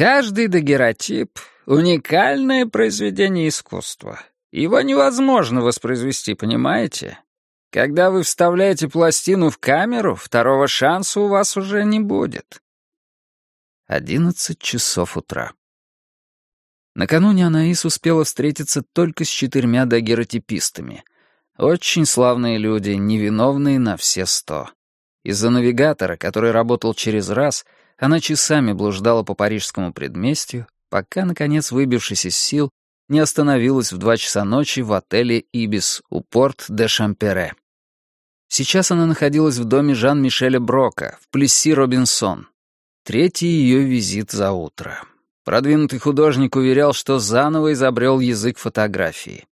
Каждый дагеротип — уникальное произведение искусства. Его невозможно воспроизвести, понимаете? Когда вы вставляете пластину в камеру, второго шанса у вас уже не будет. Одиннадцать часов утра. Накануне Анаис успела встретиться только с четырьмя дагеротипистами. Очень славные люди, невиновные на все сто. Из-за навигатора, который работал через раз, она часами блуждала по парижскому предместью, пока, наконец, выбившись из сил, не остановилась в два часа ночи в отеле «Ибис» у порт де Шампере. Сейчас она находилась в доме Жан-Мишеля Брока, в Плесси-Робинсон. Третий ее визит за утро. Продвинутый художник уверял, что заново изобрел язык фотографии.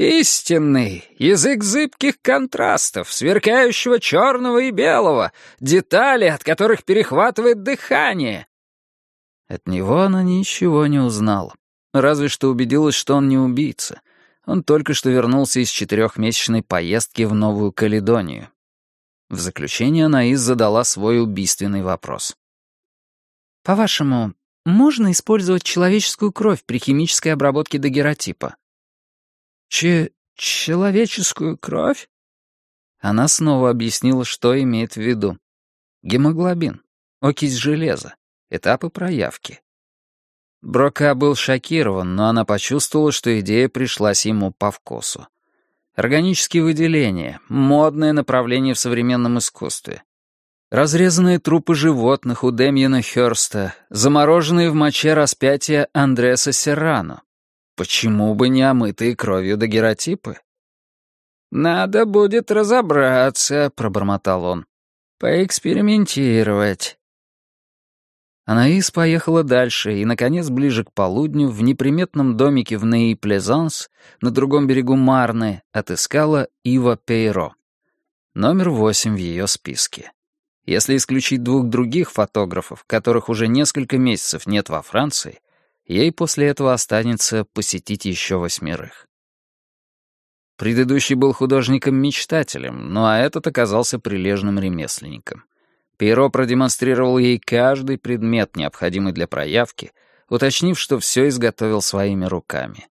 «Истинный, язык зыбких контрастов, сверкающего черного и белого, детали, от которых перехватывает дыхание». От него она ничего не узнала. Разве что убедилась, что он не убийца. Он только что вернулся из четырехмесячной поездки в Новую Каледонию. В заключение Анаис задала свой убийственный вопрос. «По-вашему, можно использовать человеческую кровь при химической обработке дагеротипа?» «Че... человеческую кровь?» Она снова объяснила, что имеет в виду. Гемоглобин, окись железа, этапы проявки. Брока был шокирован, но она почувствовала, что идея пришлась ему по вкусу. Органические выделения — модное направление в современном искусстве. Разрезанные трупы животных у Демьена Хёрста, замороженные в моче распятия Андреса Серрано. Почему бы не омытые кровью дагеротипы? «Надо будет разобраться», — пробормотал он. «Поэкспериментировать». Анаис поехала дальше и, наконец, ближе к полудню, в неприметном домике в Неи-Плезанс, на другом берегу Марны, отыскала Ива Пейро. Номер восемь в ее списке. Если исключить двух других фотографов, которых уже несколько месяцев нет во Франции, ей после этого останется посетить еще восьмерых. Предыдущий был художником-мечтателем, ну а этот оказался прилежным ремесленником. Пейро продемонстрировал ей каждый предмет, необходимый для проявки, уточнив, что все изготовил своими руками.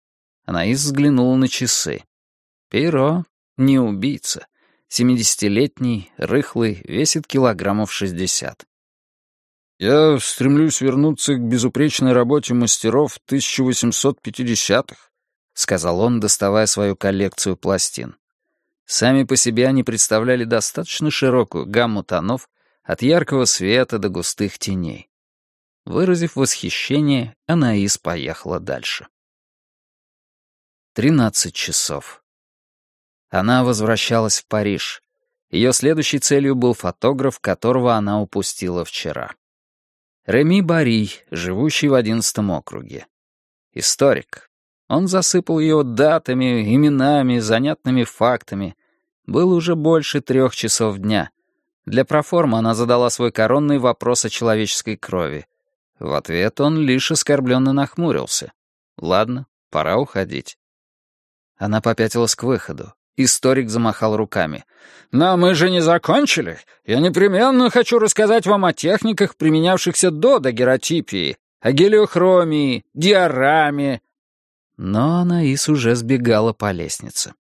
Анаис взглянула на часы. Пейро — не убийца. Семидесятилетний, рыхлый, весит килограммов шестьдесят. «Я стремлюсь вернуться к безупречной работе мастеров 1850-х», — сказал он, доставая свою коллекцию пластин. Сами по себе они представляли достаточно широкую гамму тонов, от яркого света до густых теней. Выразив восхищение, Анаис поехала дальше. Тринадцать часов. Она возвращалась в Париж. Ее следующей целью был фотограф, которого она упустила вчера. Реми Бари, живущий в одиннадцатом округе. Историк. Он засыпал ее датами, именами, занятными фактами. Было уже больше трех часов дня. Для проформы она задала свой коронный вопрос о человеческой крови. В ответ он лишь оскорбленно нахмурился. «Ладно, пора уходить». Она попятилась к выходу. Историк замахал руками. «Но мы же не закончили. Я непременно хочу рассказать вам о техниках, применявшихся до дагеротипии, о гелиохромии, диораме». Но Анаис уже сбегала по лестнице.